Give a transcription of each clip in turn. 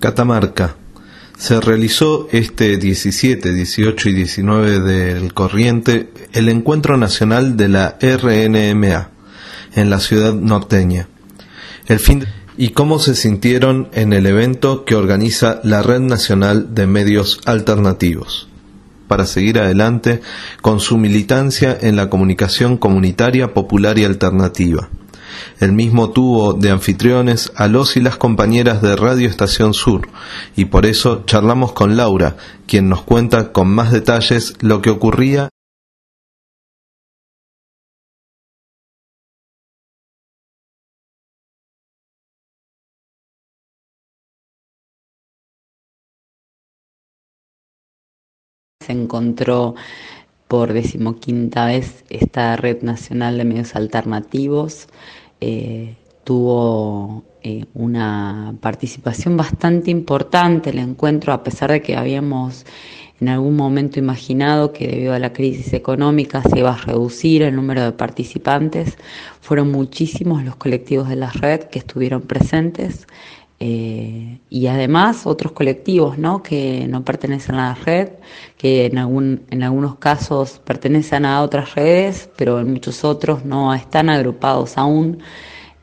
Catamarca. Se realizó este 17, 18 y 19 del corriente el Encuentro Nacional de la RNMA en la ciudad norteña. El fin y cómo se sintieron en el evento que organiza la Red Nacional de Medios Alternativos para seguir adelante con su militancia en la comunicación comunitaria popular y alternativa. El mismo tuvo de anfitriones a los y las compañeras de Radio Estación Sur, y por eso charlamos con Laura, quien nos cuenta con más detalles lo que ocurría se encontró por decimoquinta vez esta Red Nacional de Medios Alternativos. Eh, tuvo eh, una participación bastante importante el encuentro, a pesar de que habíamos en algún momento imaginado que debido a la crisis económica se iba a reducir el número de participantes. Fueron muchísimos los colectivos de la red que estuvieron presentes. Eh, y además otros colectivos ¿no? que no pertenecen a la red, que en, algún, en algunos casos pertenecen a otras redes, pero en muchos otros no están agrupados aún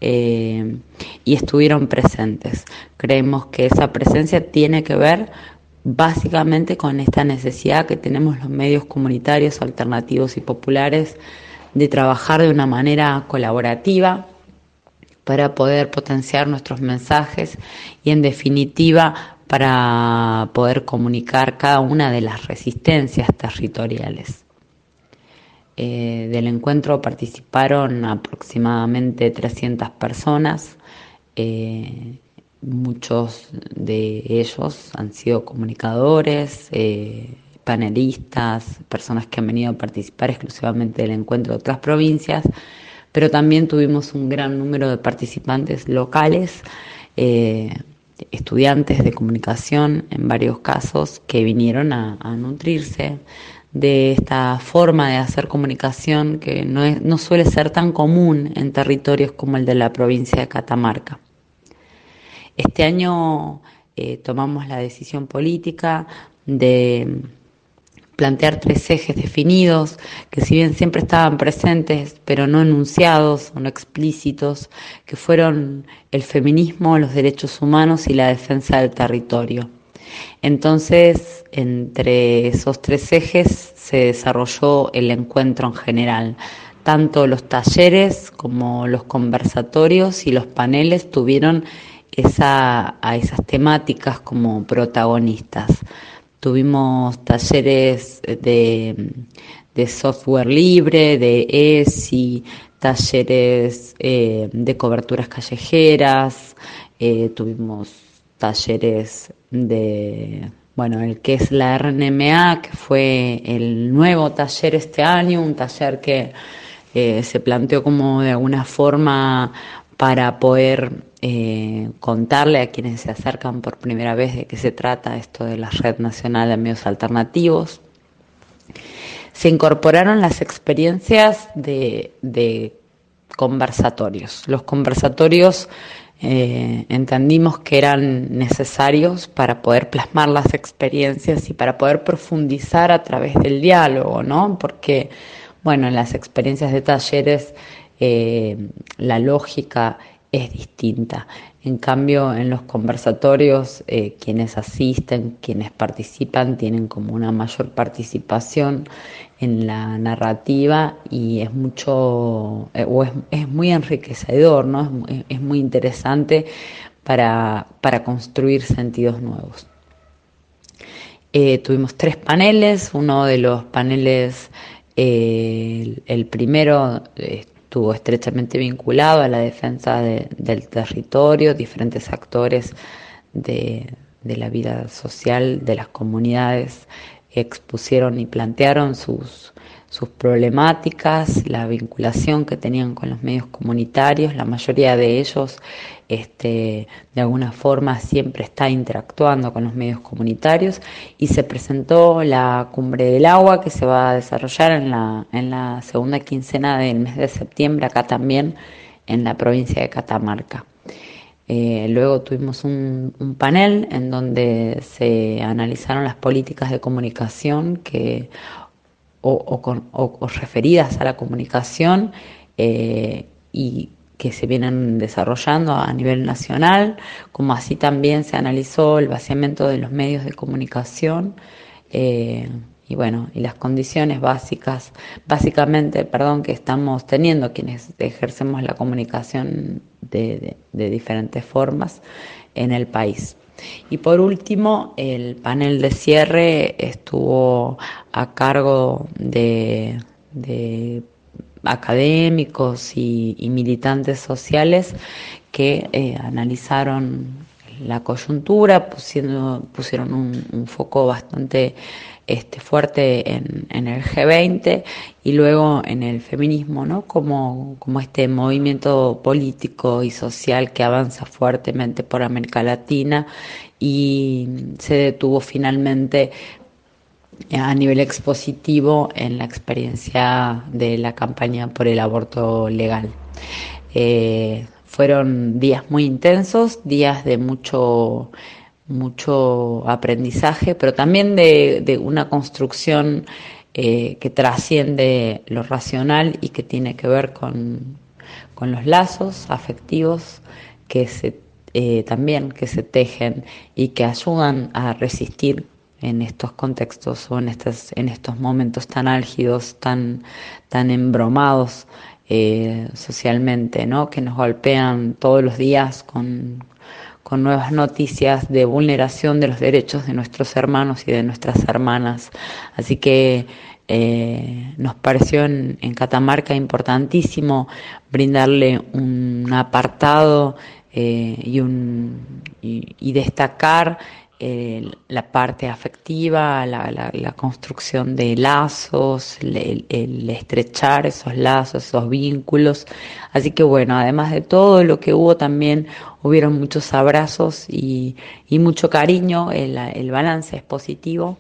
eh, y estuvieron presentes. Creemos que esa presencia tiene que ver básicamente con esta necesidad que tenemos los medios comunitarios, alternativos y populares de trabajar de una manera colaborativa para poder potenciar nuestros mensajes y en definitiva para poder comunicar cada una de las resistencias territoriales. Eh, del encuentro participaron aproximadamente 300 personas, eh, muchos de ellos han sido comunicadores, eh, panelistas, personas que han venido a participar exclusivamente del encuentro de otras provincias pero también tuvimos un gran número de participantes locales, eh, estudiantes de comunicación en varios casos que vinieron a, nutrirse de esta forma de hacer comunicación que no, suele ser tan común en territorios como el de la provincia de Catamarca. Este año eh, tomamos la decisión política de plantear tres ejes definidos, que si bien siempre estaban presentes, pero no enunciados o no explícitos, que fueron el feminismo, los derechos humanos y la defensa del territorio. Entonces, entre esos tres ejes se desarrolló el encuentro en general. Tanto los talleres como los conversatorios y los paneles tuvieron esa, a esas temáticas como protagonistas. Tuvimos talleres de, software libre, de ESI, talleres eh, de coberturas callejeras, eh, tuvimos talleres de, bueno, el que es la RNMA, que fue el nuevo taller este año, un taller que eh, se planteó como de alguna forma para poder eh, contarle a quienes se acercan por primera vez de qué se trata esto de la Red Nacional de Medios Alternativos. Se incorporaron las experiencias de, conversatorios. Los conversatorios eh, entendimos que eran necesarios para poder plasmar las experiencias y para poder profundizar a través del diálogo, ¿no? Porque, bueno, en las experiencias de talleres eh, la lógica es distinta. En cambio, en los conversatorios, eh, quienes asisten, quienes participan, tienen como una mayor participación en la narrativa y es mucho, eh, o es, muy enriquecedor, ¿no? Es, muy interesante para, construir sentidos nuevos. Eh, tuvimos tres paneles, uno de los paneles, el, primero estuvo estrechamente vinculado a la defensa del territorio, diferentes actores de, la vida social de las comunidades expusieron y plantearon sus, sus problemáticas, la vinculación que tenían con los medios comunitarios, la mayoría de ellos este, de alguna forma siempre está interactuando con los medios comunitarios y se presentó la cumbre del agua que se va a desarrollar en la, en la segunda quincena del mes de septiembre acá también en la provincia de Catamarca. Eh, luego tuvimos un, panel en donde se analizaron las políticas de comunicación que, o, referidas a la comunicación eh, y que se vienen desarrollando a nivel nacional, como así también se analizó el vaciamiento de los medios de comunicación. Eh, y bueno, y las condiciones básicas, básicamente, perdón, que estamos teniendo quienes ejercemos la comunicación de, diferentes formas en el país. Y por último, el panel de cierre estuvo a cargo de, académicos y, militantes sociales que eh, analizaron la coyuntura, pusieron un foco bastante este, fuerte en, el G20 y luego en el feminismo, ¿no? Como, como este movimiento político y social que avanza fuertemente por América Latina y se detuvo finalmente a nivel expositivo en la experiencia de la campaña por el aborto legal. Eh, fueron días muy intensos, días de mucho mucho aprendizaje, pero también de, una construcción eh, que trasciende lo racional y que tiene que ver con, los lazos afectivos que se, eh, también que se tejen y que ayudan a resistir en estos contextos o en, estos, en estos momentos tan álgidos, tan, tan embromados eh, socialmente, ¿no? que nos golpean todos los días con, con nuevas noticias de vulneración de los derechos de nuestros hermanos y de nuestras hermanas. Así que eh, nos pareció en, Catamarca importantísimo brindarle un apartado eh, y, un, y destacar la parte afectiva, la, construcción de lazos, el, estrechar esos lazos, esos vínculos. Así que bueno, además de todo lo que hubo también hubieron muchos abrazos y, mucho cariño, el, balance es positivo,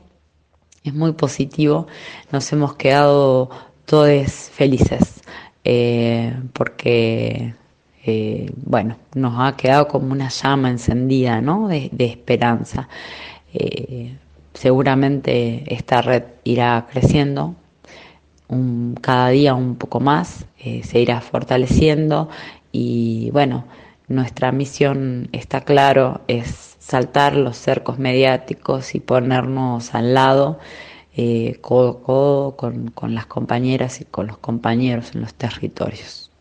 es muy positivo, nos hemos quedado todos felices eh, porque eh, bueno, nos ha quedado como una llama encendida, ¿no? De, esperanza. Eh, seguramente esta red irá creciendo cada día un poco más, eh, se irá fortaleciendo y bueno, nuestra misión está claro, es saltar los cercos mediáticos y ponernos al lado codo a codo con las compañeras y con los compañeros en los territorios.